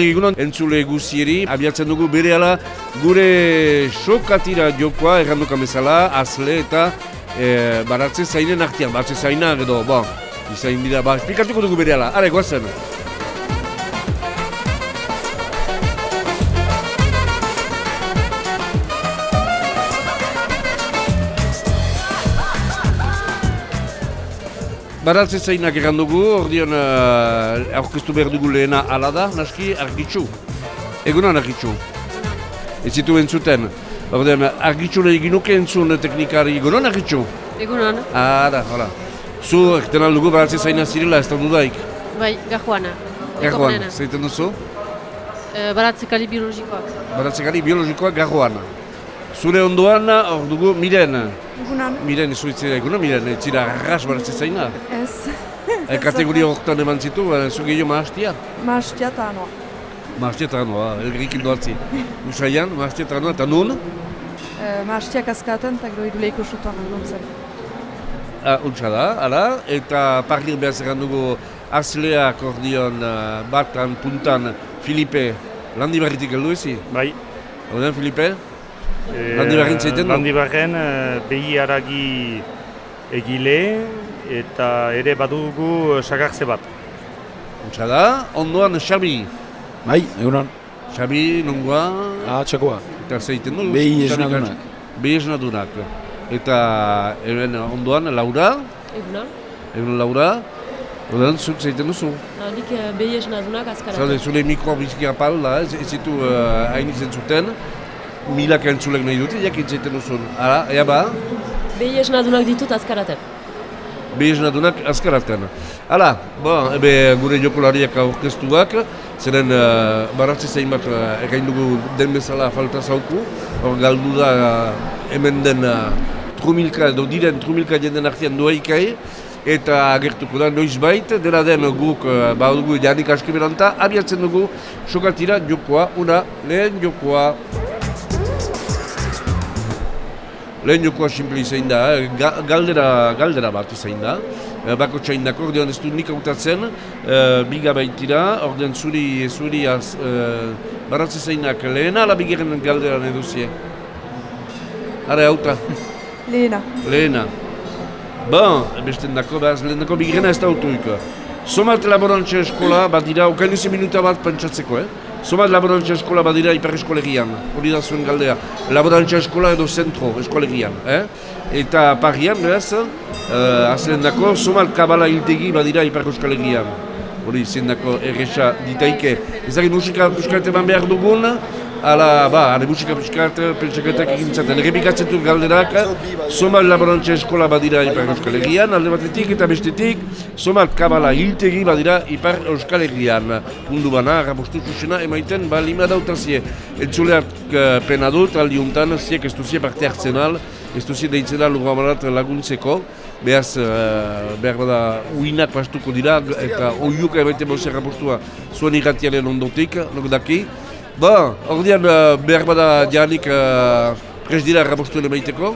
Egunon entzule guzieri, abiatzen dugu bere gure sokatira jokoa, erranduka bezala, azle eta e, baratze zainen artian, baratze zainak edo, ba, izain dira, ba, esplikatuko dugu bere ala, are, guazen. Baratze zainak egan dugu, ordean uh, aurkeztu behar dugu lehena ala da, naski, argitxu. Egunan argitxu. Ez zitu entzuten. Ordean, argitxu egin nuke entzun teknikari, egunan argitxu? Egunan. Ah, da, hola. Zu, egiten aldugu baratze zaina zirela, ez da dudaik? Bai, gajuana. Gajuana, zeiten duzu? E, baratze kali biologikoak. Baratze kali biologikoak gajuana. Zure ondoan, hor dugu, miren. Egunan. Miren, izu itzera egunan, miren, ez zira arras zaina. Ez. E, kategoria horretan eman zitu, zu gehiago maastia? Maastia eta anoa. Maastia eta anoa, elgerik hildo atzi. Usaian, maastia eta anoa, eta nun? E, maastia kaskaten eta gero iduleiko sutan nuntzen. Ah, untsa da, ala, eta parlir behar zerran dugu Azlea akordion batan, puntan, Filipe, landi barritik heldu ezi? Bai. Oden, Filipe? E, landi barrin zaiten du? Landi barren uh, behi haragi egile eta ere badugu sagartze bat. Untsa da, ondoan Xabi. Bai, egunon. Xabi, nongoa? Ah, txakoa. Eta zeiten du? Behi esnadunak. Behi esnadunak. Eta hemen ondoan Laura? Egunan. Egun Laura? Oden, zuk zeiten duzu? Nik uh, behi esnadunak azkara. Zalde, zure mikroa biziki apal da, ez, ez zitu uh, hain izen zuten. Milak entzulek nahi dute, jakin zeiten duzun. Hala, ea ba? Behi esnadunak ditut azkaraten. Behi esnadunak azkaraten. Hala, ba, ebe gure jokolariak aurkeztuak, zeren uh, baratze zein bat uh, egain dugu den bezala falta zauku. Hor galdu da uh, hemen den uh, trumilka, edo diren trumilka jenden artean doa ikai, eta agertuko da noiz bait, dena den guk uh, badugu janik askiberanta, abiatzen dugu sokatira jokoa, una lehen jokoa. Lehen jokoa simple izan da, eh, ga, galdera, galdera bat izan da. E, bako txain dako, ordean ez du nik autatzen, e, biga baitira, ordean zuri, zuri az, e, baratze zainak lehena, ala bigeren galderan eduzie. Hara, auta. Lehena. Lehena. Bon, beste dako, behaz, lehen dako bigirena ez da autuik. Somat laborantza eskola badira, okain ezi minuta bat pentsatzeko, eh? Somat laborantza eskola badira ipar eskolegian, hori da zuen galdea. Laborantza eskola edo zentro eskolegian, eh? Eta parian, beraz, uh, azelen dako, somat kabala hiltegi badira ipar eskolegian. Hori zen dako erresa ditaike. Ezagin musika puskat eman behar dugun, ala, ba, ale musika puskat pentsaketak egin zaten. Errepikatzen dut galderak, somat laborantza eskola badira ipar eskolegian, alde batetik eta bestetik, somat kabala hiltegi badira ipar euskal herrian. Mundu bana, rapostu zuzena, emaiten, ba, lima dautazie. Entzuleak uh, pena dut, aldi untan, ziek ez duzie parte hartzen al, ez duzie deitzen al uramarat laguntzeko, behaz, uh, behar bada, uinak pastuko dira, eta oiuka emaiten bose rapostua zuen irratiaren ondotik, nok daki. Ba, ordean uh, behar bada janik uh, pres dira rapostu emaiteko.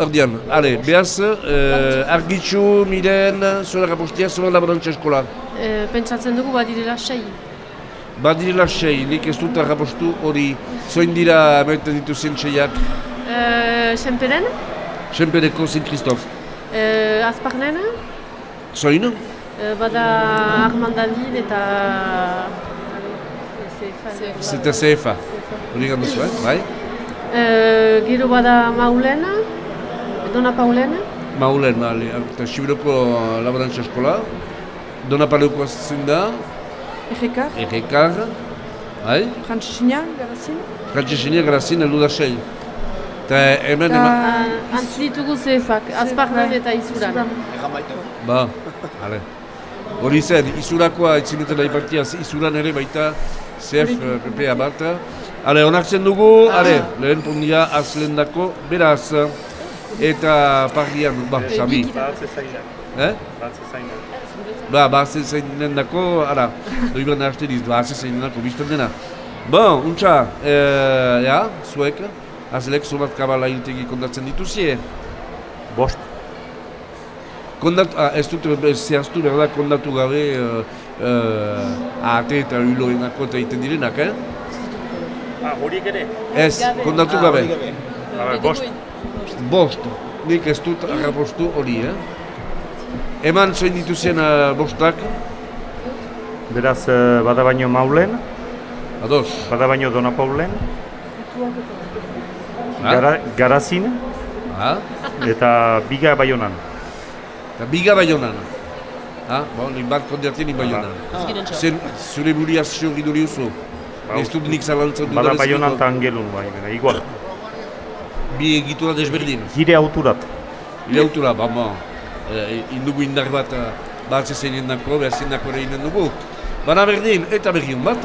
Ordean, ale, behaz, uh, argitxu, miren, zuen rapostia, zuen laborantza eskola. E, pentsatzen dugu badirela sei. Badirela sei, nik ez dut rapostu hori, zoin dira emaiten dituzien seiak, E, Senperen, Senpereko Saint Christophe. e, Azparnen, Zoin? e, bada Armandalin eta... Zeta CFA. Hori gandu zuen, bai? E, gero bada Maulen, Dona Paulen, Maulen, ali, eta Sibiroko laborantza eskola. Dona Paleuko azten da, Errekar. Errekar, bai? Frantzisina, garazin. Frantzesenia grazin heldu da sei. Eta hemen, ema... Uh, antzi ditugu zefak, azparnen eta izuran. Ba, ale. Hori zen, izurakoa etzineten nahi partia, izuran ere baita CF PPA bat. Ale, onartzen dugu, ale, lehen pundia azlen dako, beraz. Eta parrian, ba, Xabi. Zainak. Eh? Baratze zainak. Ba, bazen zeinen dako, ara, doibran arte diz, bazen zeinen dako, bizten dena. Bon, untxa, e, ja, zuek, azelek zobat kabala hiltegi kontatzen dituzie. Bost. Kondatu, ah, ez dut eh, zehaztu behar da kondatu gabe uh, uh, ate eta huloenako eta egiten direnak, eh? Ah, horiek ere? Ez, kondatu gabe. Ah, bost. Bost, nik ez dut arrapostu hori, eh? Eman zoin dituzien uh, bostak, Beraz, eh, bada baino maulen, ados. bada baino dona paulen, Ah? gara, garazin Ah? eta biga baionan. Eta biga baionan. Ah, bon, nik bat kondertien nik baionan. Zer, zure buria zio giduri uzu? Ba, Ez dut nik zalantzat dut. Bada baionan eta angelun, bai, bera, igual. Bi egitura desberdin. Gire auturat. Ileutura, ba, ba. E, indugu indar bat, eh, bat zezen dako, behar zen dako ere inen dugu. Bana berdin, eta berriun bat.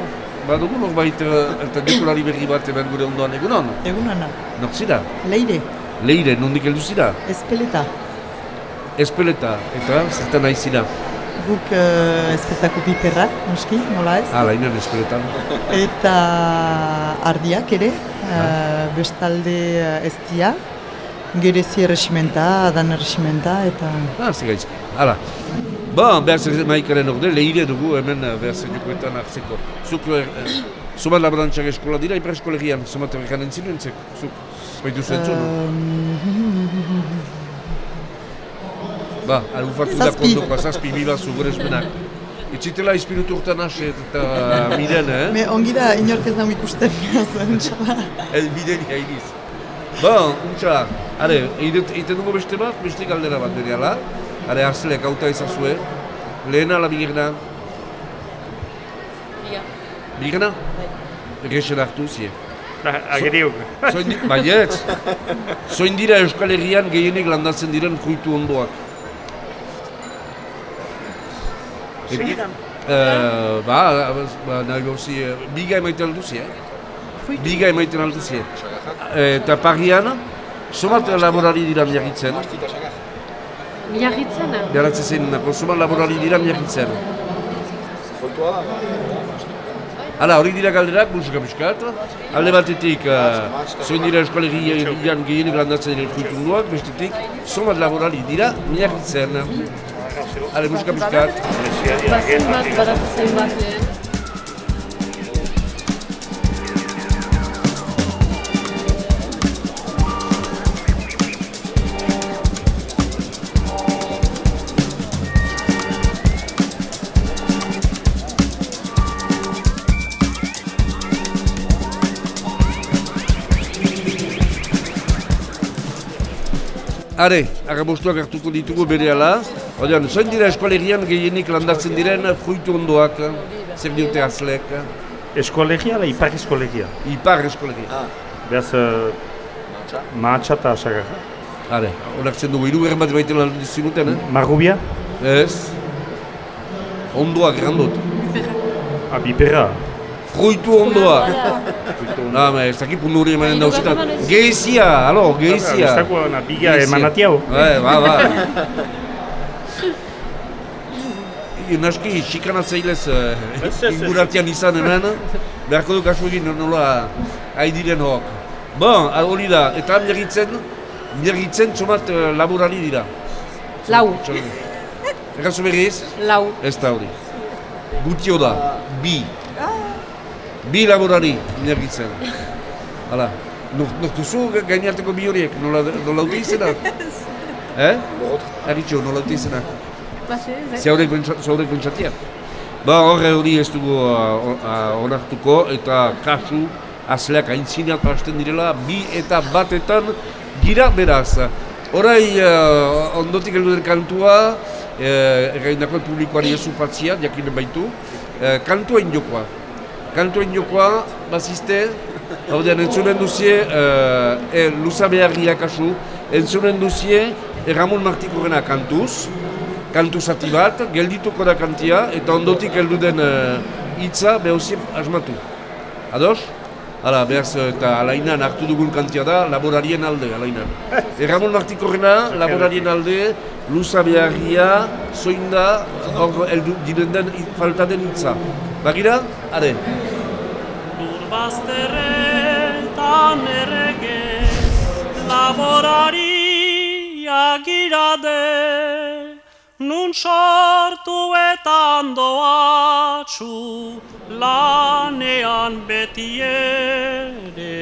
Ba dugu norbait, eh, eta dekolari berri bat eban gure ondoan egunon. Egunana, Nor zira? leire, Leire, nondik heldu zira? espeleta. Espeleta, eta zertan nahi zira? Guk uh, espetako piperrak, noski, nola ez? Hala, inen espeletan. Eta ardiak ere, uh, bestalde uh, eztia, gerezi erresimenta, adan erresimenta, eta... Ah, ze gaizki. Hala. Ba, behar zer maikaren orde, leire dugu hemen eh, behar zer jokoetan hartzeko. Zuk, eh, eh, zubat laborantxak eskola dira, ipar eskolegian, zubat errekan entzinen zek, zuk, baitu zentzun. Um, Ba, alufatu da kondokoa, zazpi biba zu gure esmenak. Itxitela izpiritu urtan ase eta miren, eh? me ongi da, inork ez nahu ikusten, zentxala. El biden jainiz. Ba, untxa, are, egiten dugu beste bat, beste galdera bat bere ala. Are, arzleak auta ezazue. Lehena ala bigirna? Biga. Bigirna? Egesen hartu zie. Ah, Ageriuk. Zoin di, baietz. Zoin dira Euskal Herrian gehienek landatzen diren fruitu ondoak. Segidan. Uh, ba, ba, gauzi, uh, biga emaiten alduzi, eh? Biga emaiten alduzi. Eh, Eta parian, somat laborari dira miagitzen. Miarritzen? Beratze zein nako, somat laborari dira miagitzen. Hala, hori dira galderak, musika piskat. Alde batetik, uh, zoin dira Euskal Herrian gehienek landatzen diren fruitu ondoak, bestetik, somat laborari dira miagitzen. Hale, musika piskat. Bazen bat, badatzen zain bat, eh? Are, agabostuak hartuko ditugu bere ala. Odean, zoin dira eskualerian gehienik landatzen diren fruitu ondoak, zer diote azlek, Eskolegia ala ipar eskolegia. ipar eskoleria. Beraz, uh, mahatsa eta sagarra. Are, onartzen dugu, irugarren bat baiten lan zinuten, eh? Marrubia, Ez? Ondoak grandot. ah, biperra. Fruitu ondoak. Na, ma, ez dakit pundu hori emanen dauzetan. Geizia, alo, geizia. Ez dago, na, biga Geizia. emanati hau. Bai, ba, ba. I, Naski, xikanatzailez eh, Ez, ez, ez. inguratian izan hemen, beharko du kasu egin nola haidiren hok. Bon, hori da, eta miagitzen, miagitzen txomat laborari dira. Lau. Errazu berriz? Lau. Ez da hori. Gutio da, bi. Bi laborari miagitzen. Hala, Nor, nortuzu gainarteko bi horiek, nola, nola dute izena? Eh? Arritxo, nola dute izena? Pentsa- zaurek pentsatia. Ba, horre hori ez dugu uh, uh, onartuko eta kasu azleak aintzineat pasten direla bi eta batetan gira beraz. Horai uh, ondotik heldu den kantua, uh, erraindako publikoari ez jakinen baitu, uh, kantua indiokoa. Kantua indiokoa, bazizte, hau den entzunen duzie, uh, e, luza beharria kasu, entzunen duzie, Ramon Martikorena kantuz, kantu zati bat, geldituko da kantia, eta ondotik heldu den eh, hitza behozien asmatu. Ados? Hala, behaz, eta alainan hartu dugun kantia da, laborarien alde, alainan. Erramon Martikorena, laborarien alde, luza beharria, zoin da, hor heldu diren den, falta den hitza. Bagira? Are. Urbazterretan errege laborari agirade nun sortu eta andoatxu lanean beti ere.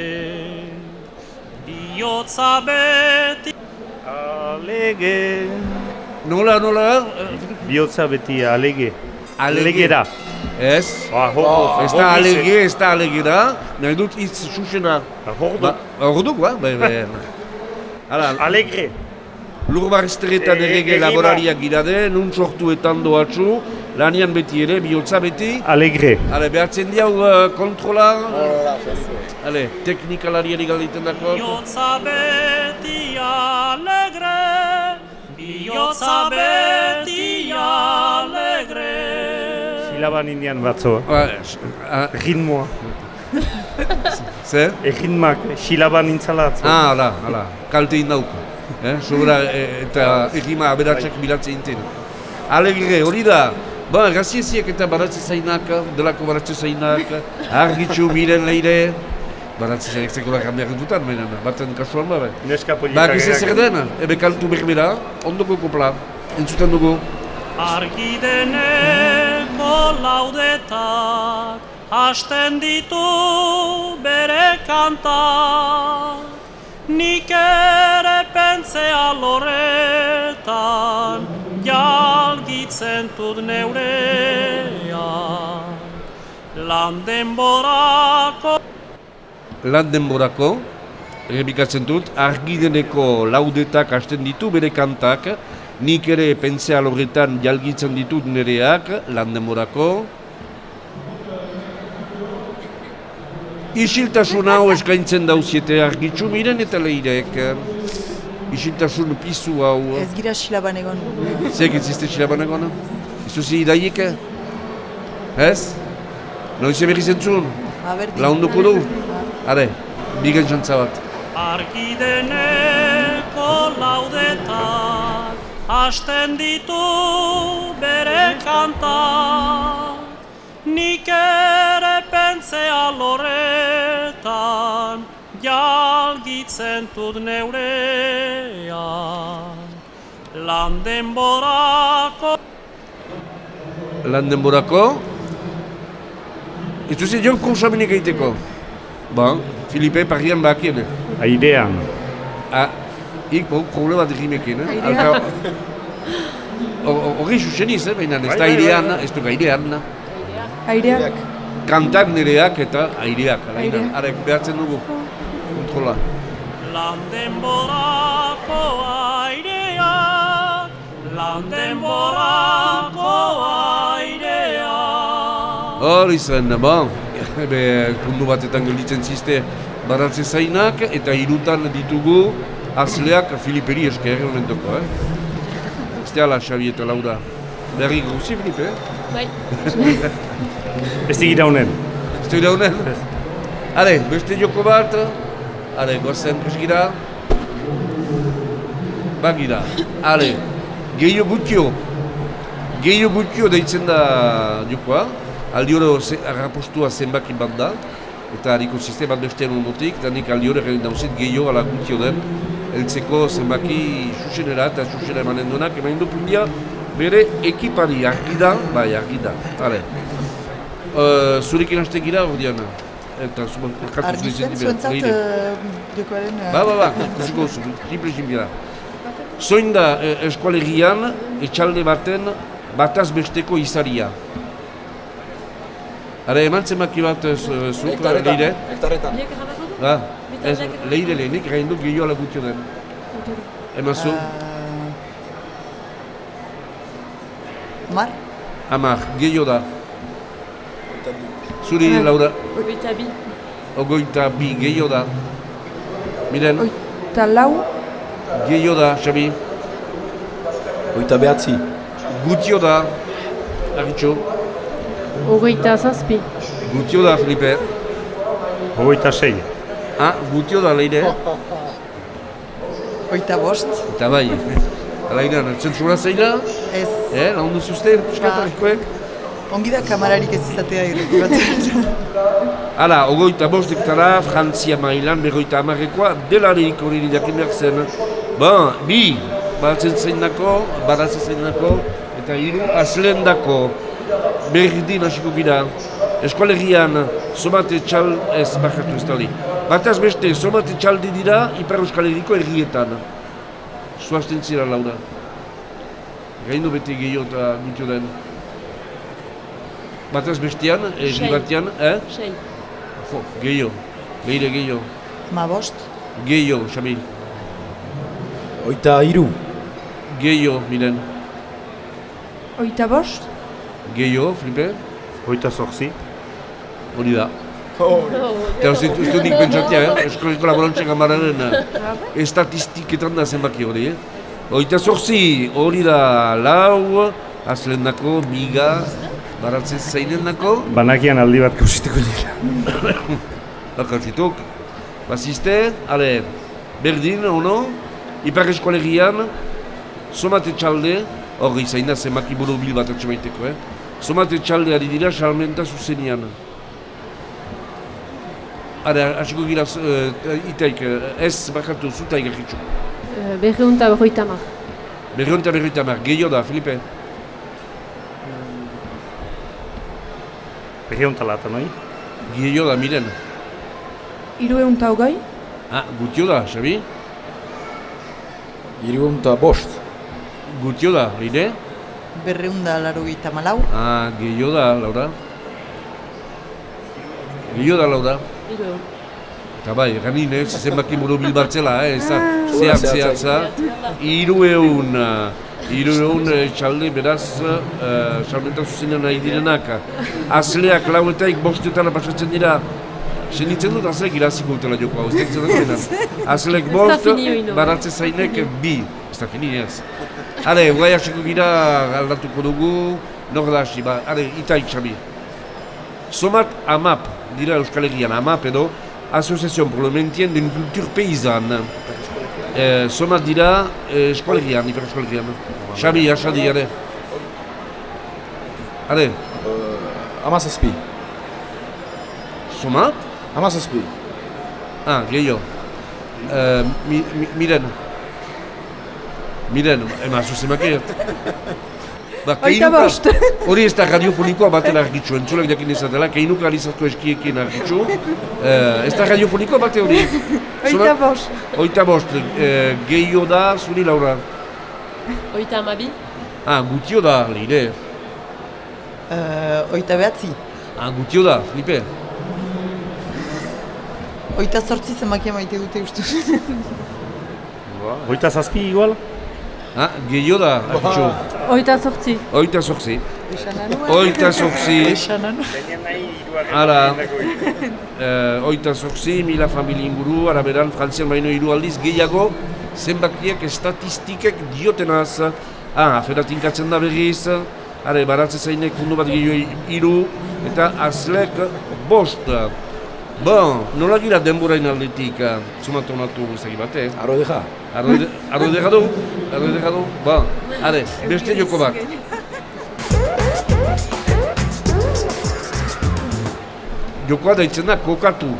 Biotza beti Alege. Nola, nola? Biotza beti alege. Alege. Alegera. Ez? Ba, hor, Ez da alege, ez da alegera, nahi dut hitz susena. Hor Ba, Orduk, ba? Bai, bai. Alegre. Lur barresteretan Eh, errege egiba. laborariak girade, nun sortuetan doatzu, lanian beti ere, bihotza beti. Alegre. Hale, behartzen diau uh, kontrola. Hale, teknikalariari galdeiten dako. Biotza beti alegre, biotza beti alegre. Silaban indian batzo. Ba, Ritmoa. Zer? Eginmak, silaban intzalatzo. Ah, hala, hala, kalte indauko. Eh? Sobera, e, eta egima aberatsak bilatzen inten. Alegre, hori da. Ba, gazieziek eta baratze zainak, delako baratze zainak, argitxu miren leire. Baratze zainak zeko da behar dutan, baina, baten kasuan ba, bai. Neska polita Ba, gize zer den, ebe kantu berbera, ondoko kopla, entzuten dugu. Argi deneko laudetak hasten ditu bere kanta Nik ere pentzea loretan jalgitzen dut neurea Lan denborako Lan denborako, errepikatzen dut, argi deneko laudetak hasten ditu bere kantak, nik ere pentsea lorretan jalgitzen ditut nereak, lan denborako. Isiltasun hau eskaintzen dauziete argitxu miren eta leirek. Isiltasun pizu hau. Ez gira silaban egon. Zeg existe xilaban egona? Izuzi idaiek? Ez? Noiz berri zentzun? Launduko du? Are, bigen jantza bat. Argi deneko laudetak hasten ditu bere kanta Nik ere pentzea loretan jalgitzen dut neurea Lan denborako Lan denborako? Izuzi joan konsaminik egiteko? Ba, Filipe parrian bakien. Airean. Ah, ik bo, problema rimekin, eh? Airean. Horri suseniz, eh? Baina ez da airean, ez du airean. Aireak. Kantak nireak eta aireak. alaina. Airea. Are, behatzen dugu. Kontrola. Lan denborako airea, lan denborako airea. Hori zen, ba, ebe, kundu batetan gelditzen zizte baratze zainak, eta hirutan ditugu azleak Filiperi esker momentoko, eh? Ez da ala, Xabi eta Laura. Berri guzi, Filipe, eh? Bai. Ez digira honen. Ez da honen? Hale, beste joko bat, hale, gozen presgira. Bagira, hale, gehiago gutio. Gehiago gutio deitzen da jokoa. Aldi oro ze- arrapostua zenbaki bat da. Eta hariko sistema bat bestean ondotik, eta nik aldi oro egin dauzit gehiago ala gutio den. Eltzeko zenbaki xuxenera eta xuxena emanen duenak, emain du pundia bere ekipari argi da, bai argi da. Hale. Uh, zurekin haste gira hor diana. Eta elkartu Argi zuen zen, zuentzat eh, jokoaren... eh, Ba, ba, ba, kusiko zu, simple zinbira. Zoin da eh, eskualegian, etxalde baten, bataz besteko izaria. Ara, eman zemaki bat eh, zu- zuk, leire? Hektarretan. Du? Ba, Bitan ez, leire lehenik, gain dut gehiago ala gutio den. Eman zu, eh, Mar? amar, gehiago da. Zuri, Ah. Laura, Hogeita bi. ogoita bi, gehiago da. Miren, Eta lau, gehiago da, Xabi, Oita behatzi. gutio da. Arritxo, Hogeita zazpi. gutio da, Felipe. Hogeita sei. Ah, gutio da, leire. Oita bost? Eta bai, alaina, zentzura zeila, Ez. eh, lagundu zuzte, piskatarikoek. Ongi da kamararik ez izatea irrati bat. Hala, ogoita bostektara, Frantzia mailan, berroita amarrekoa, delarik hori jakin behar zen. Ba, bi, baratzen zein nako, baratzen zein nako, Eta hiru azlen dako berdin hasiko gira. Eskualegian, somate txal, ez, bakatu ez hori. Bataz beste, somate txaldi dira Ipar Euskal Herriko errietan. Zuazten zira, Laura. Gaindu beti gehiago eta gutio den. Bataz bestean, erri Sei. batean, eh? Sei. Jo, gehiago. Behire gehiago. Ma bost? Gehiago, Xamil. Oita iru. Gehiago, Milen. Oita bost? Gehiago, Filipe. Hoita zorzi. Hori da. Eta ez dut ez dut nik pentsatia, eh? Eskoleko laborantxe gamararen estatistiketan da zenbaki hori, eh? Oita zorzi, hori da lau, azlen dako, miga, baratzen zainen dako, Banakian aldi bat kausituko dira. bakartzituk. Bazizte, ale, berdin, ono, ipar eskolegian, somate txalde, hori zain da zenbaki buru bil bat atxe baiteko, eh? Somate txalde ari dira salmenta zuzenian. Ara, hasiko gira uh, itaik, eh, ez bakartu zutaik egitxu. Berreun eta berroita mar. Berrion eta berroita mar, gehiago da, Filipe. Berrion talata, noi? Gehiago da, miren. Iru egun eta hogei? Ah, gutio da, Xabi? Iru eta bost. Gutio da, leire? Berreunda laro gita malau? Ah, gehiago da, Laura. Gehiago da, Laura. Hiru egun. Eta bai, ganin ez, zenbaki buru bilbatzela, eh, ez da, zehat, zehatza. zehatza. Hiru hiru egun eh, txalde beraz, uh, salmenta zuzenean nahi direnak. Azleak lauetaik bostetara pasatzen dira, Senitzen dut azleek iraziko dutela joko hau, ez da da bost, baratze zainek bi. Ez da fini ez. Hale, guai hasiko gira aldatuko dugu, nor da hasi, ba, hale, itaik xabi. Somat AMAP, dira Euskal Herrian, AMAP edo, Association pour le maintien d'une culture paysanne. Eh, somat dira eh, Ipar Euskal Herrian. Xabi, asadi, hale. Hale, Amazazpi. somat? Amazazpi. Ah, gehiago. Uh, mi, mi, miren. Miren, ema zuzemakert. Ba, Oita keinuka- bost. Hori ez da radiofonikoa batela argitxu, entzulek jakin izatela, keinuka alizatu eskiekin argitxu. Uh, ez da radiofonikoa bate hori. Oita bost. Oita bost, uh, gehiago da, zuri Laura. Oita amabi. Ah, gutio da, leire. Uh, oita behatzi? Ah, gutio da, Filipe. Oita sortzi zenbakia maite dute ustu. Hoita zazpi igual? Ah, gehiago da, argitxu. Oita sortzi. Oita sortzi. Oita sortzi. Esanan. Hala, eh, oita zortzi, mila familia inguru, araberan, frantzian baino hiru aldiz, gehiago, zenbakiak estatistikek diotenaz, ah, aferat inkatzen da berriz, are, baratze zainek mundu bat gehiago hiru, eta azlek bost. Bon, nola gira denborain aldetik, uh, zumatu natu ezagik bat, eh? Arro deja. Arro edera du, arro edera du, bon, are, beste joko bat. Jokoa daitzen da kokatu.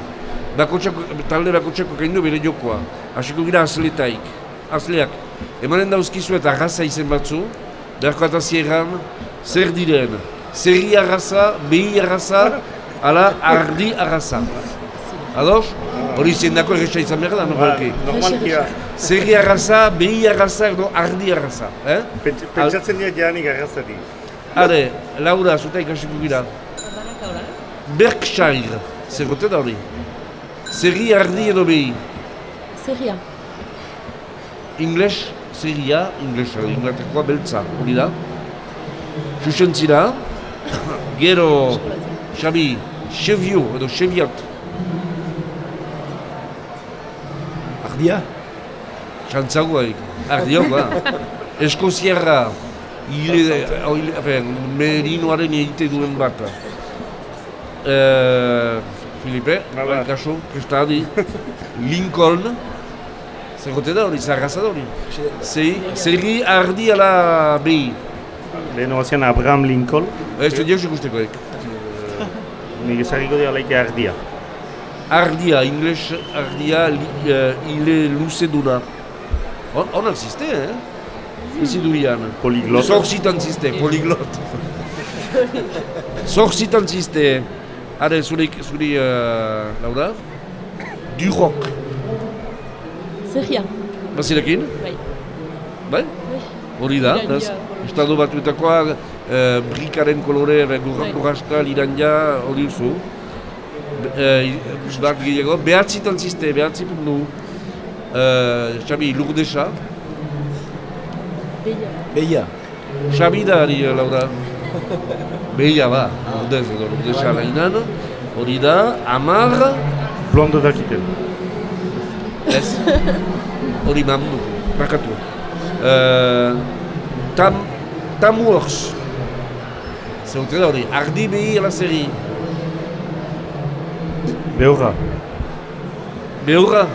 Bakotxako, talde bakotxako kaindu bere jokoa. Hasiko gira azletaik. Azleak. Emanen dauzkizu eta arraza izen batzu. Beharko eta zierran, zer diren. Zerri arraza, behi arraza, ala ardi arraza. Ados? Hori zendako erresa izan behar da, normalki. Normalki da. Zerri arraza, behi arraza, edo ardi arraza. Eh? Pents- Pentsatzen dira janik arrazari. Are, Laura, zuta ikasiko gira. Berkshire, zegote da hori. Zerri ardi edo behi. Zerria. Ingles, zerria, inglesa, inglatekoa beltza, hori da. Xuxentzira, gero, Xabi, Xevio edo Xeviat, Ardia? xantzagoaik, ardiokoa. Eskoziarra, hile, hile, afen, merinoaren egite duen bat. Eh, Filipe, Hala. kasu, prestadi, Lincoln, zegote da hori, zarraza da hori. Zei, zerri ardi ala behi. Lehen oazian Abraham Lincoln, Ez dut jauz ikustekoek. Nik ezagiko dira laike ardia. Ardia, ingles ardia, li, uh, hile luze duna. Hor- Hor existe, eh? bizidurian. Poliglot. Zorzitan ziste, poliglot. Zorzitan ziste. Are, zuri, zuri uh, Laura? Du rock. Zerria. Bazirekin? Bai. Bai? Hori da, ez? Estado batuetakoa, uh, brikaren kolore, gurra, Bai. gurrasta, lirandia, hori duzu. Uh, bat gehiago, behatzitan ziste, behatzi puntu. Uh, Xabi, lurdesa. Beia. Beia. Xabi da, ari, eh, Laura. Behia ba, lurdez edo lurdesa lainan. Hori da, amar, Blondo dakiten. ez. Hori mamdu, bakatu. Uh, tam, Tamworks. Zeutre da hori, ardi behi ala zeri. Beurra. Behorra?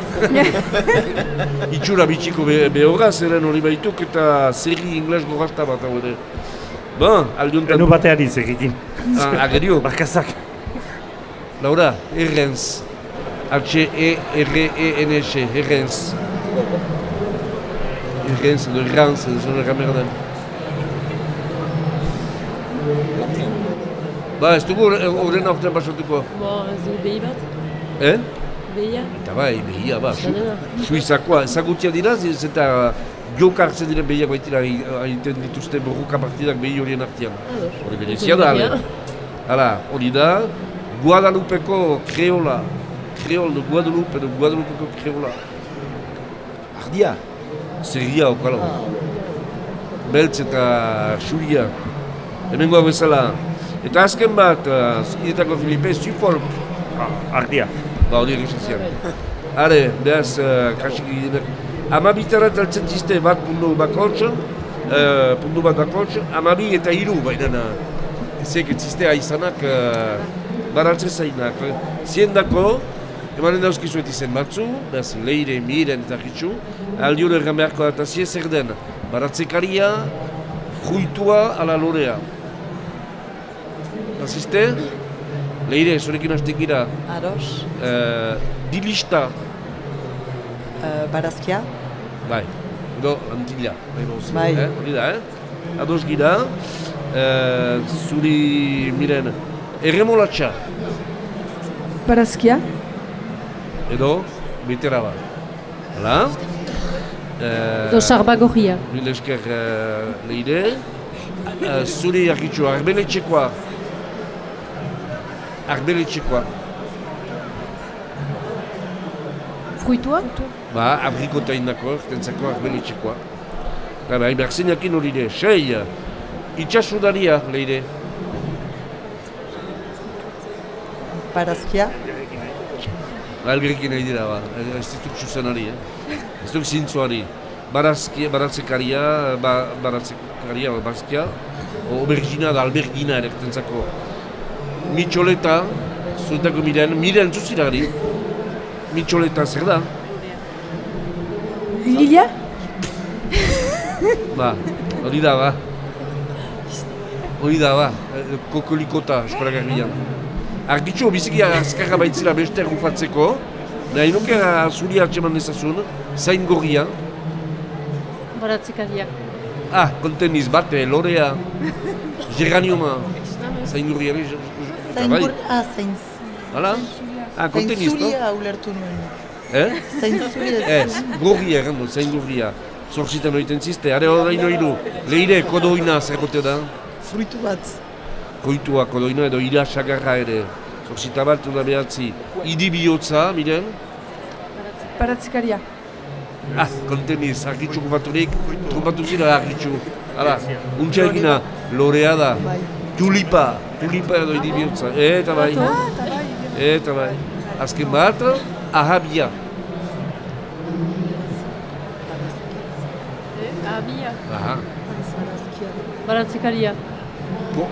Itxura bitxiko be, behorra, zeren hori baituk eta zerri ingles gorrasta bat hau ere. Ba, aldiuntan... Enu bateari zegikin. Ah, agerio, Barkazak. Laura, Errens. E H-E-R-E-N-S, Errens. Errens edo Errans edo zona erramerden. Ba, ez dugu horren aurten basatuko. Bo, ez du behi bat? Eh? Beia? Eta bai, behia, ba, su, suizakoa, ezagutzia dira, ez eta jok hartzen diren behiak baitira egiten dituzte borroka partidak behi horien artean. Hori berezia da, ale. Hala, hori da, Guadalupeko kreola, kreol de Guadalupe, edo Guadalupeko kreola, Ardia. zerria okala. Beltz eta xuria, hemengoa bezala. Eta azken bat, uh, idetako Filipe, Sufolk, Ah, ardia. ba hori egin zian. Are, behaz, uh, kasik eginak. Ama bitarat altzen ziste bat pundu bakotxan, uh, pundu bat bakotxan, amabi eta hiru baina ezek ziste aizanak uh, baratzen zainak. Ziendako, emanen dauzkizuet izen batzu, behaz, leire, miren eta gitzu, aldi hori erran beharko da, eta zer den, baratzekaria, fruitua ala lorea. Bazizte? Leire, zurekin hastik gira, Ados, uh, dilista, uh, barazkia, bai, edo antilla, bai Bai. eh? hori da, eh? Ados gira, uh, zuri, miren, erremolatxa, Barazkia. edo betera bat. Hala? Uh, Edo sarbagorria. Mil esker uh, leire, uh, zuri argitxu, arbeletxekoa, arbeletxekoa, Fruitua? Ba, abrikota indako, ertentzako arbeletxekoa. Gara, behar zeinakin hori ere, sei, itxasudaria, leire. barazkia, Algerekin nahi dira, ba, ez dituk zuzenari, eh? Ez duk zintzuari. Barazkia, baratzekaria, ba, baratzekaria, ba, barazkia, aubergina da, albergina ere, ertentzako. Mitxoleta, zuetako miren, miren zuzirari. Mitxoleta zer da? Lilia. Ba, hori da, ba. Hori da, ba, kokolikota eskola garbian. Argitxo, biziki azkarra baitzila beste rufatzeko, nahi nuke ah, zuri hartxeman dezazun, zain gorria. Baratzekaria. Ah, konteniz bat, eh, lorea, geraniuma, zain gorria. Ere, j- j- eta zain bai. ah, zain, Hala? Ah, zain konteniz, no? zuria ulertu nuen. Eh? Zain zuria, Ez, gorria errandu, zain gorria. Zorzitan oiten zizte, are horrein oiru, leire kodoina zerrote da. fruitu bat, koitua kodoina edo irasagarra ere. Zorzita bat da behatzi. Idi bihotza, miren? Baratzikaria. Ah, konteniz, argitxu baturik, trumpatu zira argitxu. Hala, untxa egina, lorea da. bai. Tulipa, tulipa edo idi bihotza. Eta bai, eta bai. eta bai. Azken bat, ahabia. Abia. Aha. Baratzekaria. Bo,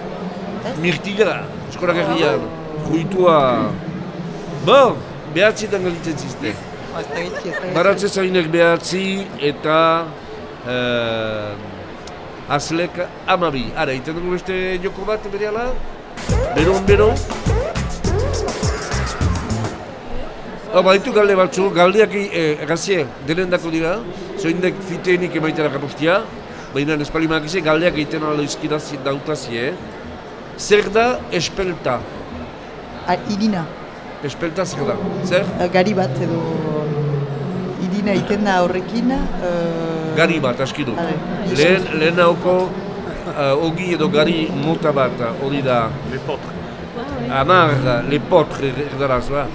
mirtila, eskola garrian, fruitua. Bo, behatzietan galitzen zizte. Gizki. Baratze zainek behatzi eta uh, azlek amabi. Ara, iten dugu beste joko bat bere ala? Beron, bero? Oh, baditu galde batzu, galdeak eh, gazie, denendako dira, zoindek fiteenik emaitera kapustia, baina espali makize galdeak egiten ala izkidazi dautazie. Zer da espelta? Ah, Irina, Espelta zer da? Zer? eh, gari bat edo Irina iten da horrekin. eh, Gari bat, aski dut. Lehen, lehen hauko uh, ogi edo gari mota bat, hori da Lepotre. amar, lepotre erdaraz, ba?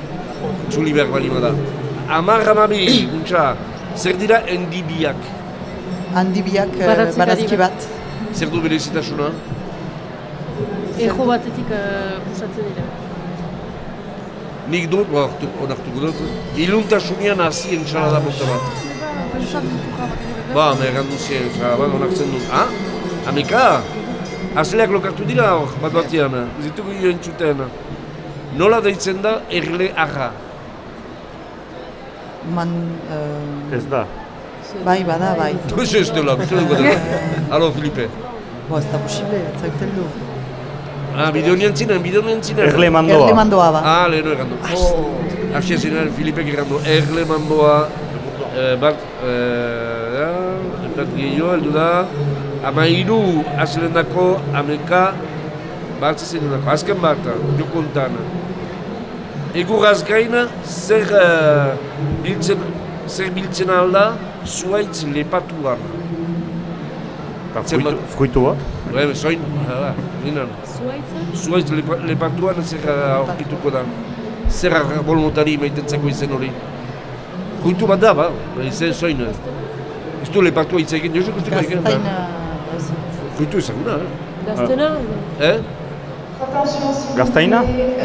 Txuli behar bali da. Amar amabi, untxa, zer dira endibiak? Handibiak eh, gari barazki bat. Zer du berezitasuna? Ego batetik uh, pusatzen dira. Nik dut, ba, onartuko dut, iluntasunean hasi entxalada mota bat. Ba, me errandu zien, entxalada bat, onartzen dut. Ah? Ameka? Azleak lokartu dira hor, bat batean, ez ditugu jo entzuten. Nola deitzen da erle arra? Man, eh, Ez da. bai, bada, bai. Doiz ez dela, beste dugu dela. Alo, Filipe. Bo, ez da posible, ez zaiten du. Ah, bideo niantzinen, bideo niantzinen. Erle mandoa. Erle mandoa ba. Ah, leheno errandu. Hasia zinen, Filipek errandu. Erle mandoa, eh, bat, eh, gehiago, heldu da, ama hiru azelen dako, ameka, bat zinen dako. Azken bat, jokontan. Eguraz gaina, zer eh, biltzen, zer biltzen alda, zuaitz lepatuan. Eta fruitu, fruitu bat. Bai, hala, ginen. Zuaitza? Zuaiz lepa, lepatuan zer uh, aurkituko da. Zer bolmotari maitentzako izen hori. Kuitu bat da, ba, izen soin. Ez du lepatua hitz egin, jozuk uste egin. Gaztaina, ez. Kuitu ezaguna, Gaztena? eh? eh? Gaztaina?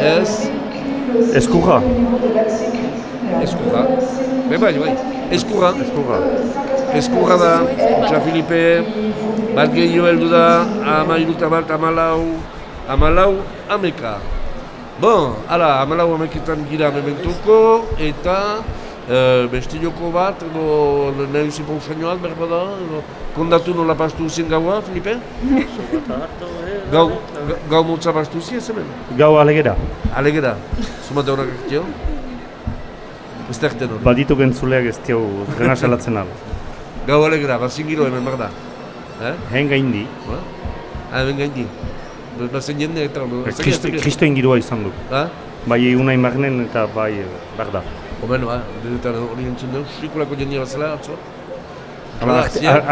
Ez, Eskurra. eskurra. Bai, bai, bai. Eskurra, Eskurra. eskurra da, Txa Filipe, bat gehiago heldu da, ama iruta bat, amalau, amalau, ameka. Bon, ala, amalau ameketan gira mementuko, eta e, beste joko bat, edo nahi zipo usainoak, berba da, edo kondatu nola pastu zen gaua, Filipe? Gau, ga- gau motza pastu zi ez hemen? Gau alegera. Alegera, sumate horak aktio? Ez da egiten hori. Baditu gentzuleak ez diau gana salatzen al. Gau alegera, bazin giro hemen, berda. Eh? Hen gaindi. Ba? Ah, hemen gaindi. Bazen jende eta... Kristo, kristoen girua izan du. Ha? Bai unai magnen eta bai eh, berda. Entzun dugu, sikulako jendea bazela, atzo.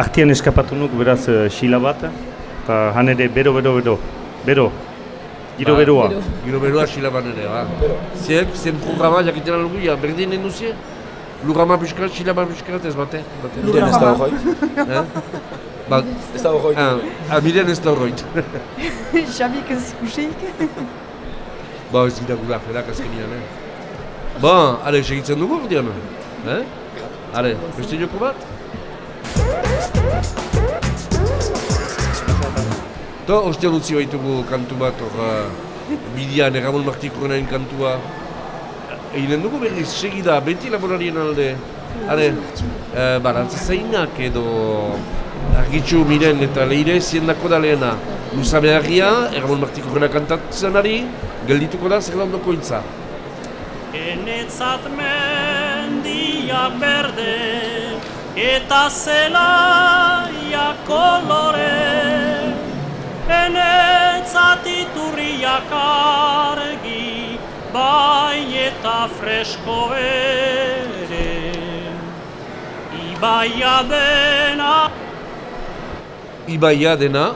Artian eskapatu nuk beraz xila bat. Eta han ere bero, bero, bero. Bero. Giro Ba, beroa. Giro beroa silaban ere, ba. Ziek, zen programa jakiten alugu, ja, berdin enduzie? Lugama pixkat, silaban pixkat, ez bate? bate. Miren ez da horroit. Eh? Ba, Ez da horroit. ah, miren ez da horroit. Xabik ez kusik. ba, ez dira gura, fedak azkenian, eh? Ba, ale, segitzen dugu, ordean, eh? Ale, beste joko bat? To, ostean utzi baitugu kantu bat, hor, uh, bidian, Ramon Martikorenain kantua. Eginen dugu berriz, segida, beti laborarien alde. Ale, uh, barantza zeinak edo argitxu miren eta leire ziendako da lehena. Luza beharria, Ramon Martikorena kantatzen ari, geldituko da zer da ondoko hitza. Enetzat mendiak berde eta zelaia kolore. Enetzat iturriak argi bai eta fresko ere. Ibaia dena Ibaia dena,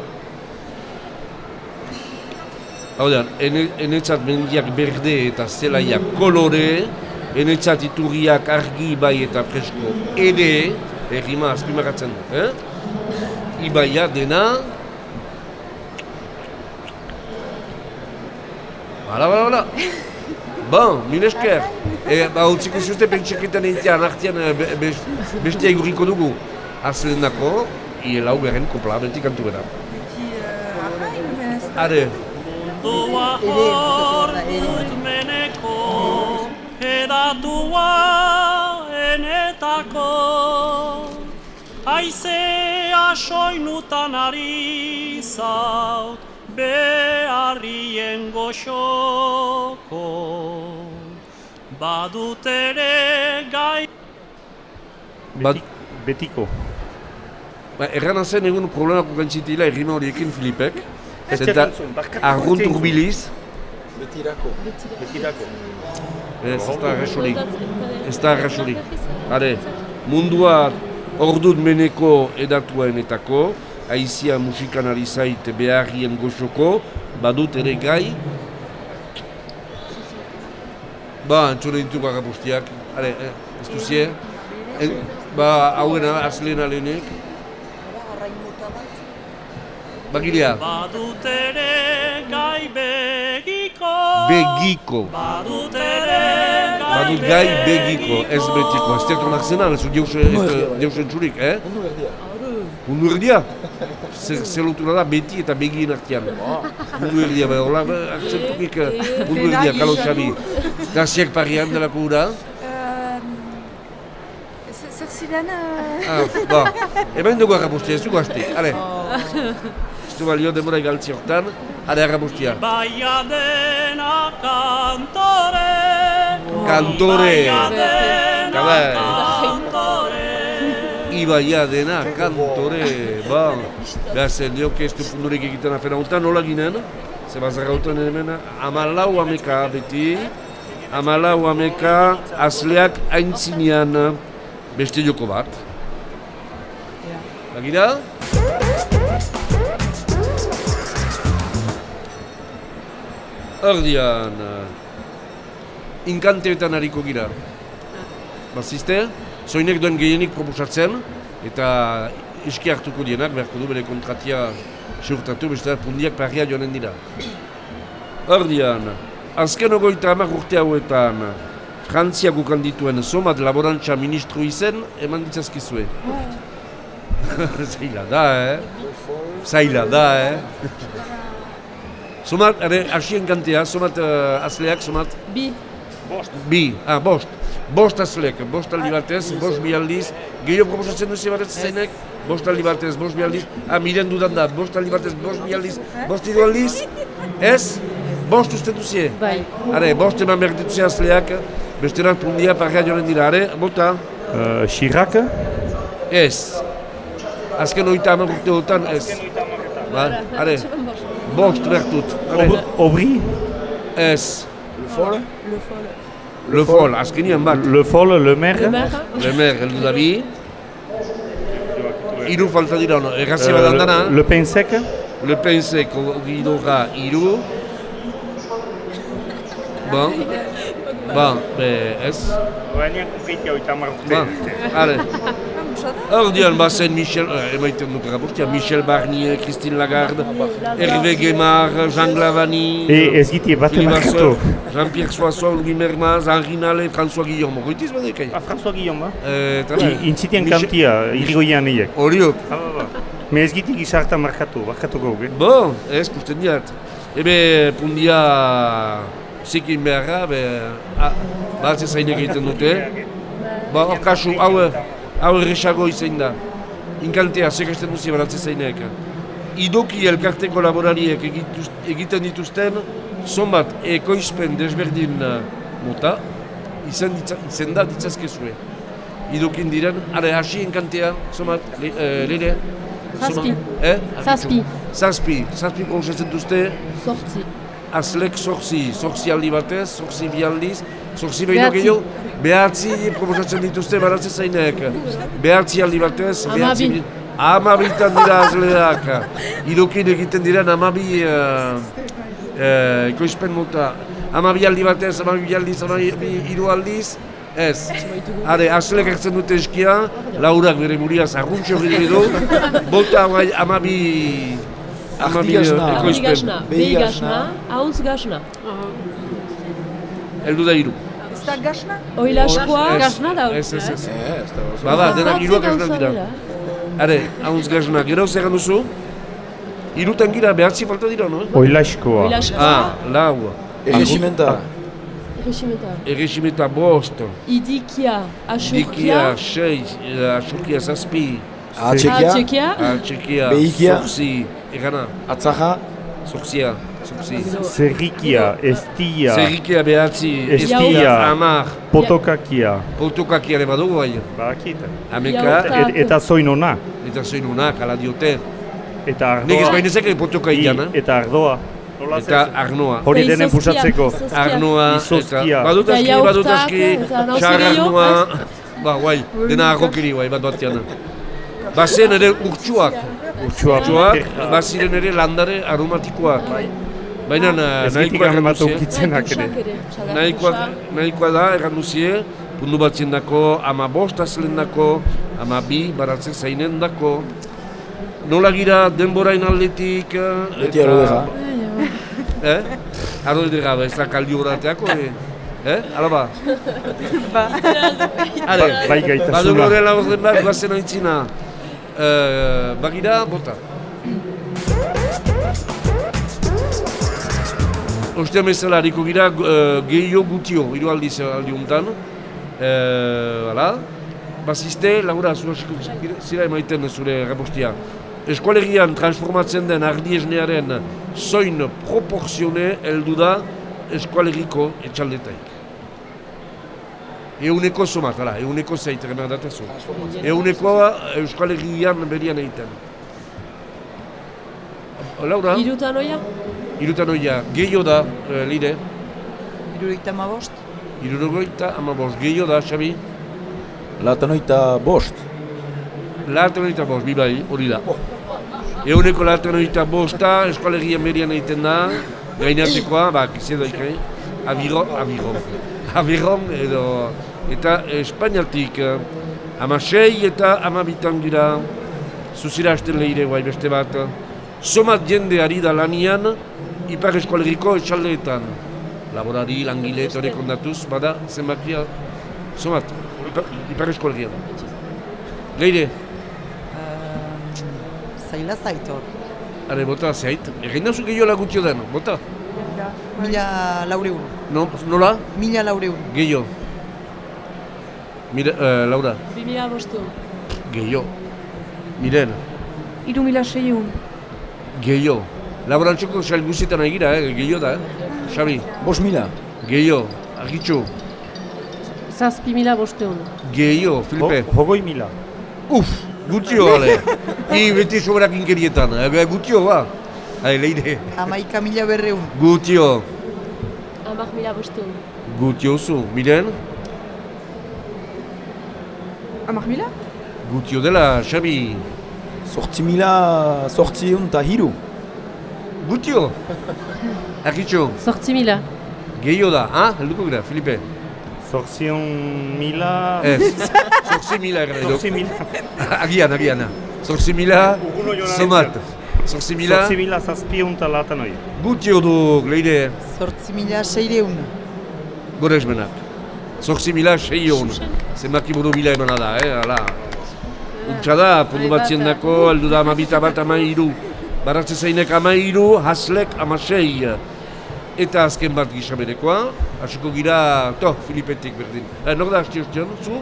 hau da, ene, enetzat mendiak berde eta zelaiak kolore, enetzat iturriak argi bai eta fresko ere, errima azpimaratzen du, eh? Ibaia dena, Hala, hala, hala. Bon, mil esker. E, ba, utziko zuzte pentsaketan egitean artean e, be, be, beste egurriko dugu. Azlen dako, ielau garen kopla, beti kantu bera. Are, Doa hor dut meneko, edatua enetako. Aizea soinutan ari zaut, beharrien goxoko. Badut ere gai bat, Betiko. Ba, erran zen egun problemako gantzitila errima horiekin Filipek. Ez Zenta arrunt urtein. urbiliz, Betirako. Betirako. ez, ez da arrasurik. Ez da arrasurik. Hare, mundua ordut meneko edatuaenetako, aizia musikan ari zait beharrien goxoko, badut ere gai. Ba, entzune ditugu agapustiak. Hare, eh, ez duzie? En, ba, hauena, azlena lehenek. Bagilea, Badut ere gai begiko begiko. Badut ere gai Badut gai begiko, ez betiko. Ez onak zena, ez dut deus entzurik, eh? Ondo berdia. Mundu erdia? Zer, zer lotura da beti eta begien artean. Mundu erdia, ba, hola, ba, akzentukik eh, mundu erdia, kalo xabi. Gaziak parian delako ura. Zer ziren... eh, Ah, ba, hemen dugu arrapustia, ez dugu haste. Ale. Ez du balio demora galtzi hortan, ale arrapustia. Baia dena kantore Kantore. Baia kantore Ibaia dena, kantore, ba. Behazen, diok ez du pundurik egiten afera honetan, nola ginen? Ze bazarra honetan hemen, amalau ameka beti, amalau ameka azleak aintzinean beste joko bat. Bagira? Erdian, inkanteetan hariko gira. Bazizte, zoinek duen gehienik proposatzen, eta iski hartuko dienak, beharko du bere kontratia seurtatu, beste pundiak parria joanen dira. Erdian, azken ogoita hamar urte hauetan, Frantziak ukan dituen somat laborantza ministru izen, eman ditzazkizue. Zaila da, eh? Zaila da, eh? somat, ere, hasien kantea, somat uh, azleak, somat Bi. Bi, ah, bost. Bost azlek, bost aldi batez, bost bi aldiz. Gehiago proposatzen duzi batez zeinek, bost aldi batez, bost bi aldiz. Ah, miren dudan da, bost aldi batez, bost bi aldiz, bost hiru aldiz. Ez? Bost uste duzie. Bai. Are, bost eman behar dituzi azleak, besteran pundia parra joan dira, are, bota? Uh, Chirac, Ez. Azken oita hamar urte hotan, ez. Ba, are, bost behartut. Are, Ob Aubry, ez. Le Fol. Le Fol, azkenian bat. Le Foll, Le Maire, Lemer, heldu da bi. Iru falta dira, no? errazi euh, bat aldana. Le, le Pain Sec, Le Pensek gidora iru. Bon. Bon, be, ez. Baina konpitia oita marrute. Bon, are. Ordean bazen Michel, emaiten dut rapportia, Michel Barnier, Christine Lagarde, Hervé Guémard, Jean Glavani, E ez giti baten Philippe markatu. Jean-Pierre Soissons, Louis Mermaz, Henri Nallet, François Guillaume. Goitiz badekai? Ah, François Guillaume, ba? Eh, tra- I- Intzitien kantia, irigoian eiek. Horiok. Ba, ba. Me ez giti gizarta markatu, markatu gau, eh? Bon, ez, kusten diat. Ebe, pundia zikin beharra, be, a, batze zainek egiten dute. Ba, hor kasu, hau, hau erresago izain da. Inkantea, sekasten duzi baratze zainek. Idoki elkarteko laborariek egiten dituzten, zonbat ekoizpen desberdin uh, mota, izan, ditza, izan da ditzazkezue. Idokin diren, are, hasi enkantea, zonbat, le, uh, lele? Zazpi. Eh? Zazpi. Zazpi, zazpi proposatzen duzte, Sortzi. azlek zortzi, zortzi aldi batez, zortzi bi aldiz, zortzi behin Behatzi. gehiago, behatzi proposatzen dituzte baratze zainek. Behatzi aldi batez, behatzi Hamabi. bi- Hamabitan dira azleak. Idokin egiten diren hamabi uh, uh, ekoizpen mota. Hamabi aldi batez, hamabi aldiz, hamabi hiru aldiz, ez. Hade, azlek hartzen dute eskia, laurak bere muriaz arruntxo egiten du, bota hamabi uh, Ardigasna. ekoizpen. Gasna, Behi gasna. hauntz gasna. Heldu da hiru. Ez da gasna? Oilaskoa, Ez, Gasna da. Ez, ez, ez. Eh, ez da oso. Bada, denak Batzi hiruak gauza esnan dira. dira. Are, hauntz gazna, gero zer duzu? Hirutan gira, behatzi falta dira, no? Oilaskoa. Oilaskoa, Ah, lau. Erregimenta. regimenta. Erregimeta bost. Idikia, Dikia, asurkia, sei, eh, asukia zazpi. Atxekia. atxekia, Ah, txekia, Behikia. zortzi. Egana, Atzaja. zortzia. Zerrikia, estia, Zerrikia behatzi, Estia. amar, potokakia, potokakia ere badugu bai. bakit. Ameka. Et, eta zoinona, eta zoinunak, ala diote. eta Nik ez ardoa, bainezek potoka I- ikan, eh? eta ardoa. Eta arnoa. Hori denen pusatzeko. Arnoa, eta Izozkia. badut aski, badut aski, txar arnoa, ba, guai, dena agokiri guai, bat batean. Bazen ere urtsuak, Urtsua, urtsuak, perra. baziren ere landare aromatikoak. Baina eh, nahikoa armatu erranduzie, kitzenak ere. Nahikoa, da erranduzie, pundu batzien dako, ama bost azlen dako, ama bi baratzen zainen dako. Nola gira denborain aldetik, eh, Beti aro dira. Eh? Arro dira, ez da kaldi horateako, eh? Eh? Ala ba? Ale, Ba- bai gaitasuna. badugu horrela orden bat, guazen aintzina. Eh, bagira, bota. Ostean bezala hariko gira uh, gehiago gutio, hiru aldiz eh, aldi untan. Uh, hala. Bazizte, Laura, zu hasiko zira emaiten zure repostia. Eskualegian transformatzen den ardi esnearen zoin proporzione heldu da eskualegiko etxaldetaik. Euneko somat, hala, euneko zeit, remer datazu. Euneko eskualegian berian egiten. Laura, Hirutan oia? Irutan oia, gehiago da, eh, lide, Irurogeita hamabost. irurogoita, amabos, gehiago da, Xabi, Latanoita bost. lahaten oita bost, bi bai, hori da. Euneko lahaten oita bosta, eskualegian berian egiten da, gainatekoa, ba, kizedo ikai, abiron, abiron, abiron edo, eta Espainiatik, eh, ama sei eta ama bitan gira, zuzira hasten lehire guai beste bat, somat jende ari da lanian, ipar eskualegiko etxaldeetan. Laborari, langile, eta hori kondatuz, bada, zenbakia, somat, ipar, ipar eskualegian. Leire, Zaila zaitor. are bota zait, egin dauzu gehiago gutio den, bota. Mila laureun. No, nola? Mila laureun. Gehiago. Mire, uh, Laura, Bi mila bosteun. gehiago. Miren, Iru mila seiehun. gehiago. Laborantxoko sail guztietan egira, eh? gehiago da, eh? Xabi, Bost mila. gehiago. Argitxu, Zazpi mila bosteun. gehiago, Filipe. Ho- Hogoi mila. Uf, gutio, ale. I beti soberak inkerietan, eh? gutio, ba. Hai, leire, Hamaika mila berreun. gutio. Hamak mila bosteun. Gutio zu, miren, Amak mila? gutio dela, Xabi. Sortzi mila, sortzi eta hiru. Gutio. Argitxu, Zortzi mila. gehiago da, ha? Helduko gira, Filipe. Zortzion mila... Ez, zortzi mila erra edo. Zortzi mila. Agian, agian. Zortzi mila, Uguno joan somat. Zortzi mila, Zortzi mila zazpion eta latan hori. gutio du, leire, Zortzi mila seireun. gore esmenak. Zortzi mila, sei hon. Zenbaki buru mila emana da, eh, ala. Untxa da, pundu batzien dako, aldu da amabita bat ama iru. Baratze zeinek ama iru, haslek ama sei. Eta azken bat gisa berekoa, hasiko gira, to, Filipetik berdin. Eh, nor da hasti ostion, zu?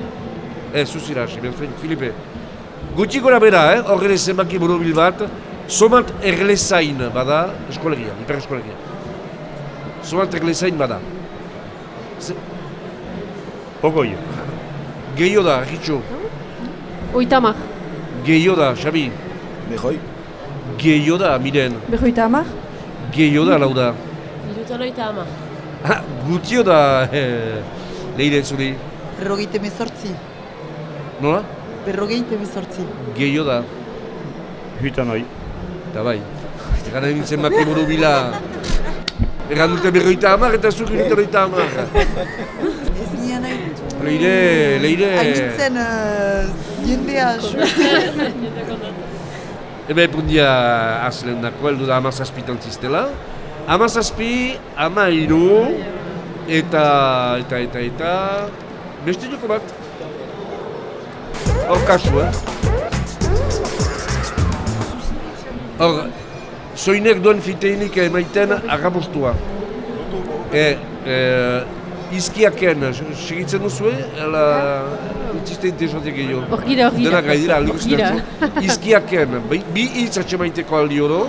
Eh, zu zira hasi, berfen, Filipe. Gutxi gora bera, eh, horre zenbaki borobil bat, somat erlezain bada eskolegia, hiper eskolegia. Somat erlezain bada. Hogoi. Gehiago da, Ritxo. Oitamak. Gehiago da, Xabi. Behoi. Gehiago da, miren. Berroita hamar? Gehiago da, lauda. Hirutan oita hamak. Ha, gutio da, eh, leire zuri. Berrogeite mezortzi. Nola? Berrogeite mezortzi. Gehiago da, Huitan hori. eta bai. Egan egin zenbaki buru bila. Egan dute berroita hamar eta zuk berroita hamar. Ez nian nahi. Leire, leire. Hainitzen uh, jendea. Ebe pundia azlen dako, heldu da amazazpitan ziztela. Amazazpi, ama iru, eta, eta, eta, eta, beste joko bat. Hor kasu, eh? Hor, soinek duen fiteinik emaiten agabostua. E, e, izkiaken, segitzen duzue, ala, utziste interesante gehiago. Hor gira, hor gira. Denak gai dira, gira. Izkiaken, bi, bi hitz atxemaiteko aldi oro,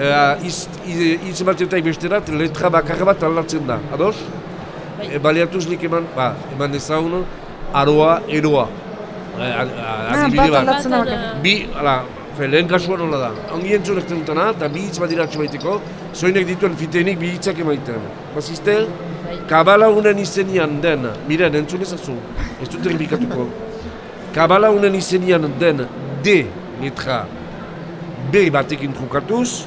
Uh, iz, iz, iz batetak besterat, letra bakar bat aldatzen da, ados? E, baliatuz nik eman, ba, eman ezagun, aroa, eroa. E, a- a- Ah, adibide bat. Bi, ala, fe, lehen kasua nola da. Ongi entzun ekten dutena, eta bi hitz bat dira baiteko, zoinek dituen fitenik bi hitzak emaiten. Bazizte, kabala unen izenian den, miren, entzun ezazu, ez dut errepikatuko. Kabala unen izenian den D letra B batekin trukatuz,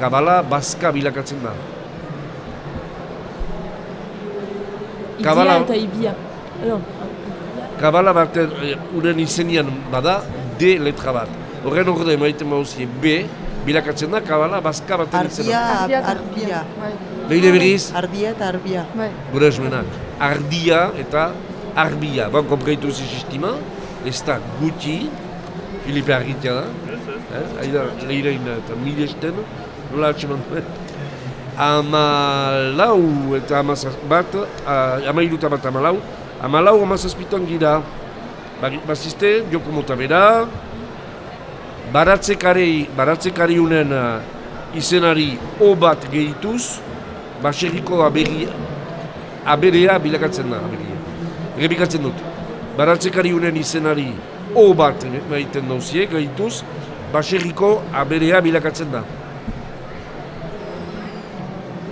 kabala bazka bilakatzen da. Kabala- eta ibia. Kabala baten eh, unen izenian bada D letra bat. Horren orde maiten mauzie B, bilakatzen da kabala bazka baten Arbia, izena. Ardia eta arbia. Leire berriz, Arbia eta arbia. bai. gure esmenak. Ardia eta arbia. Ban kompreitu ze sistema, ez da gutxi, Filipe argitea da. Eh? Aida, leirein eta mil esten, nola atxeman duen. Ama lau eta ama bat, a- ama hiru eta bat ama lau, ama lau ama zazpitan gira. Ba- Bazizte, joko mota bera, baratzekari, baratzekari unen uh, izenari O bat gehituz, baserriko aberi, aberea bilakatzen da, aberea. Errepikatzen dut. Baratzekari unen izenari O bat maiten dauzie, gehituz, baserriko aberea bilakatzen da.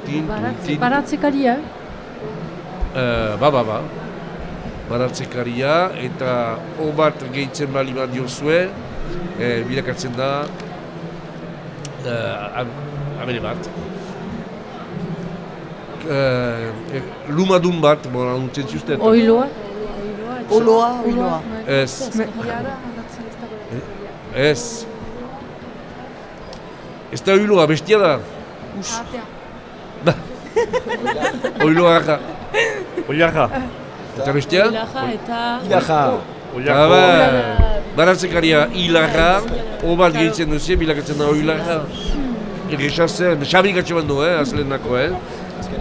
Tin, tin. Baratzekaria, Eh, ba, ba, ba. Baratzekaria eta O bat gehitzen bali bat diozue, eh, bilakatzen da eh, ab- abere bat. Eh, eh, lumadun bat, bona, untzen zuztet. oiloa. Oloa, oiloa. Ez, aldatzen ez ez. Da oiloa, bestia da. Atea. Oiloa garra. Oliarra. Eta bestia? Ilaja eta... Ilaja. Eta Oliarra. ba, baratzekaria hilarra, O bat gehitzen duzie, bilakatzen da hilarra. Egisa zen, xabik atxeman du, eh, azlenako, eh.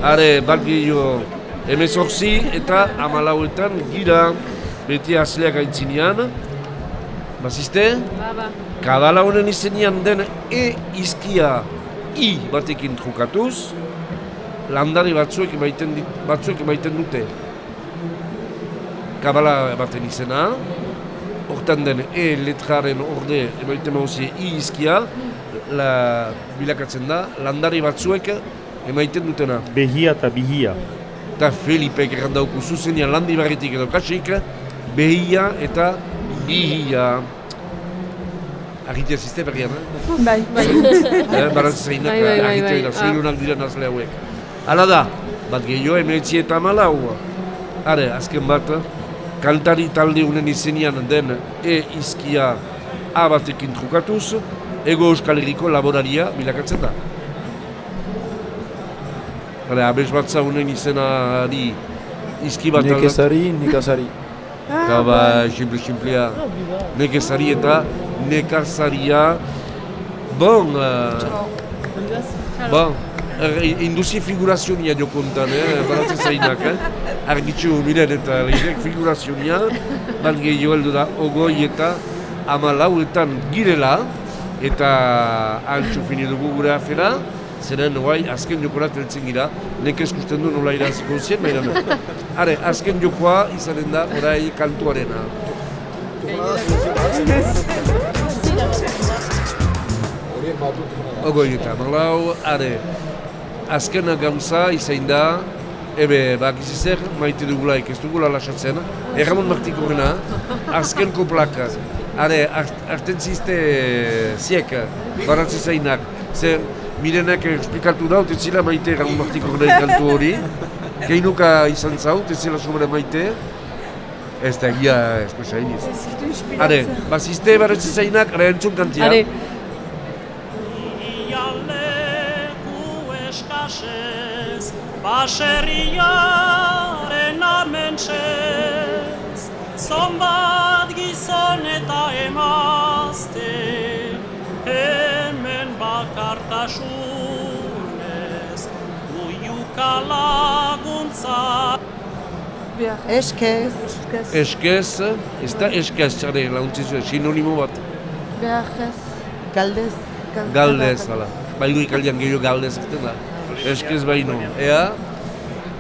Are, bat gehiago, emezorzi eta amalauetan gira, beti azleak aintzinean. Bazizte? Ba, ba. Kabala honen izenian den E izkia I batekin trukatuz, landari batzuek emaiten, dit, batzuek emaiten dute. Kabala baten izena, hortan den E letraren orde emaiten mauzie I izkia, la, bilakatzen da, landari batzuek emaiten dutena. Behia eta bihia. Eta Felipek errandauku zuzenian landi barritik edo kasik, behia eta bihia. Argitea zizte berrian, eh? Bai, bai. Eh, Barantz zeinak bai, argitea bai. dira, nazle hauek. Hala da, bat gehiago emeetzi eta amalau. Are, azken bat, kantari talde unen izenian den E izkia A batekin trukatuz, ego Euskal Herriko laboraria bilakatzen da. Hale, abez batza unen izenari izki bat aldatzen. Nekezari, nekazari. Eta ba, simple, simplea, nekezari eta nekazaria. Bon, uh, bon, er, induzi figurazionia jokontan, eh, baratzen zainak, eh? Argitxu miren eta leirek figurazionia, bat gehiago heldu da, ogoi eta amalauetan girela, eta antxu fini dugu gure afera, zeren guai, azken jokorat heltzen gira, nekez ikusten du nola iraziko zien, baina Are, azken jokoa izanen da, orai kantuarena. Ogoi eta malau, are, azken gauza izain da, ebe, bakizi zer, maite dugulaik, ez dugula lasatzen, erramon martikorena, azken koplaka, are, hartzen zizte ziek, baratzen zainak, zer, mirenak esplikatu daut, ez zila maite erramon martikorena kantu hori, Keinuka izan zaut, ez zela sobra maite, ez da egia esposa iniz. Are, bazizte baratzen zainak, are entzun kantia. Are, Ialeku eskasez, baserriaren amentsez, zonbat gizon eta emazte, hemen bakartasunez, uiuka laguntza. Eskez. Eskez, ez da eskez, are, launtzi zuen, sinonimo bat, Behar ez. Galdez. galdez, hala. Baigo ikaldian gehiago galdez egiten da. Eskez baino. Ea,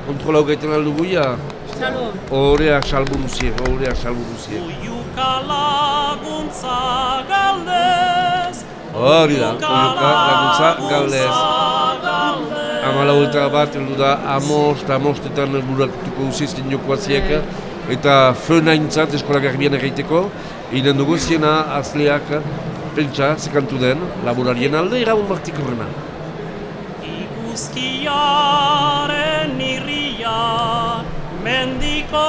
kontrolau gaiten aldugu ja. Txalo. Horea salbu duzie, horea salbu duzie. Oiuka laguntza galdez Hori da, oioka laguntza galdez. galdez Amala eta bat, heldu da, amost, amostetan buratuko uzizten jokoaziek, eta fönaintzat eskola garbian egiteko, inen dugu ziena azleak pentsa, zekantu den, laborarien alde, irabun martik horrena. Iguzkiaren irria Mendiko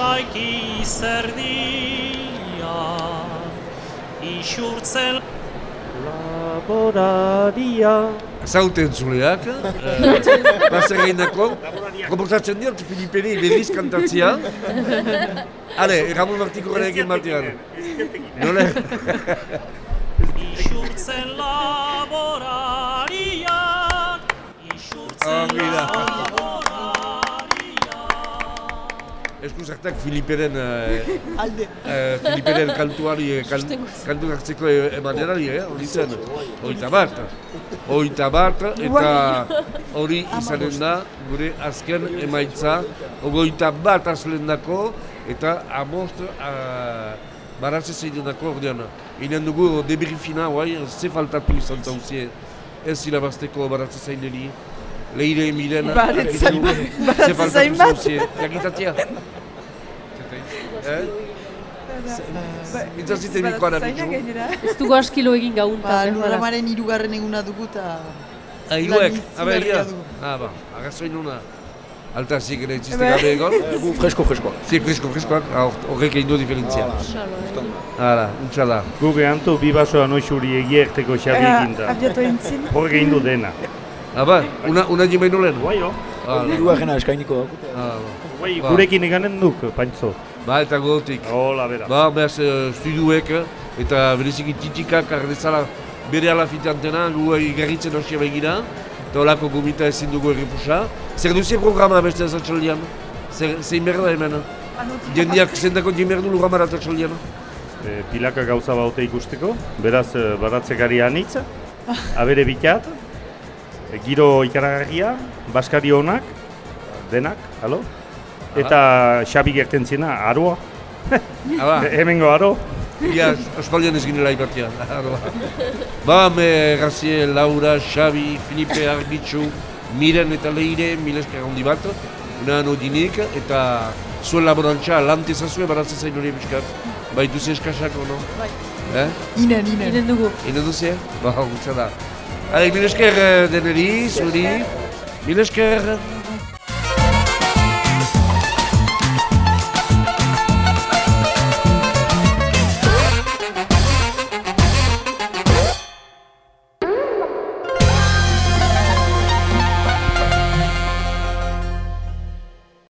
Nasaiki zerdia Isurtzen Laboraria. Zauten zuleak, eh, bazer gainako, komportatzen dira, Filipeni berriz kantatzia. Ale, Ramon Martik horrela egin batean. Nola? Isurtzen laborariak Isurtzen Ongi da. laborariak Esku zartak Filiperen, eh, Alde. eh, Filiperen kantuari, eh, kan, kantu hartzeko eh, emanerari, eh, hori zen, hogeita bat. Hogeita bat, eta hori izanen da, gure azken emaitza, hogeita bat azlendako, eta amost uh, baratze zeidendako ordean. Inen dugu debriefina, guai, ze faltatu izan zauzie, ez irabazteko baratze zaineri, leire miren, Baratze zain- baratze ze faltatu zain bat. zauzie, jakitatia. Eh? Mitzazite mikoan Zainak abitu. Ez dugu askilo egin gaunta. Ba, lurramaren irugarren eguna dugu eta... Ah, hiruek, Lan abe, egia. izugarria dugu. Ah, ba, arrazoin nuna. Alta zik ere itziste Ebe. gabe egon. Gu fresko, fresko. Zik fresko, freskoak, ah, hor- horrek egin du diferentzia. Eh. Hala, untsa da. Gu gehantu bi basoa noixuri egierteko xabiekin da. Abiatu entzin. Horrek egin du dena. Ah, ba, una, una jimaino lehen? Guai, jo. Hala, Hirugarrena eskainiko dago. ah, ba. Guai, Ba. gurekin eganen duk, pantzo. Ba, eta gotik. Hola, bera. Ba, behaz, eh, studiuek, eh, eta bereziki titikak ardezala bere alafitantena, gu igarritzen hoxia begira, eta holako gomita ezin dugu errepusa. Zer duzie programa beste ez atxaldian? Zer, zein behar da hemen? Jendiak zendako jin behar du lurramara atxaldian? E, pilaka gauza baute ikusteko, beraz baratzekari anitza, abere bitat, giro ikaragarria, baskari honak, denak, alo? Eta xabi gertentziena, aroa, Aba, e, hemengo aro, ia, ospaldian ez ginela ipatia. ba, me Grazie, Laura, Xabi, Filipe, Arbitxu, Miren eta Leire, milesker handi bat, unan odinik, eta zuen laborantza lantezazue baratzen zain hori biskat. Baitu ze eskasak, ono? Bai. Eh? Inen, inen. Inen dugu. Inen duzie? Ba, gutxa da. Hale, milesker eh, deneri, zuri. Milesker.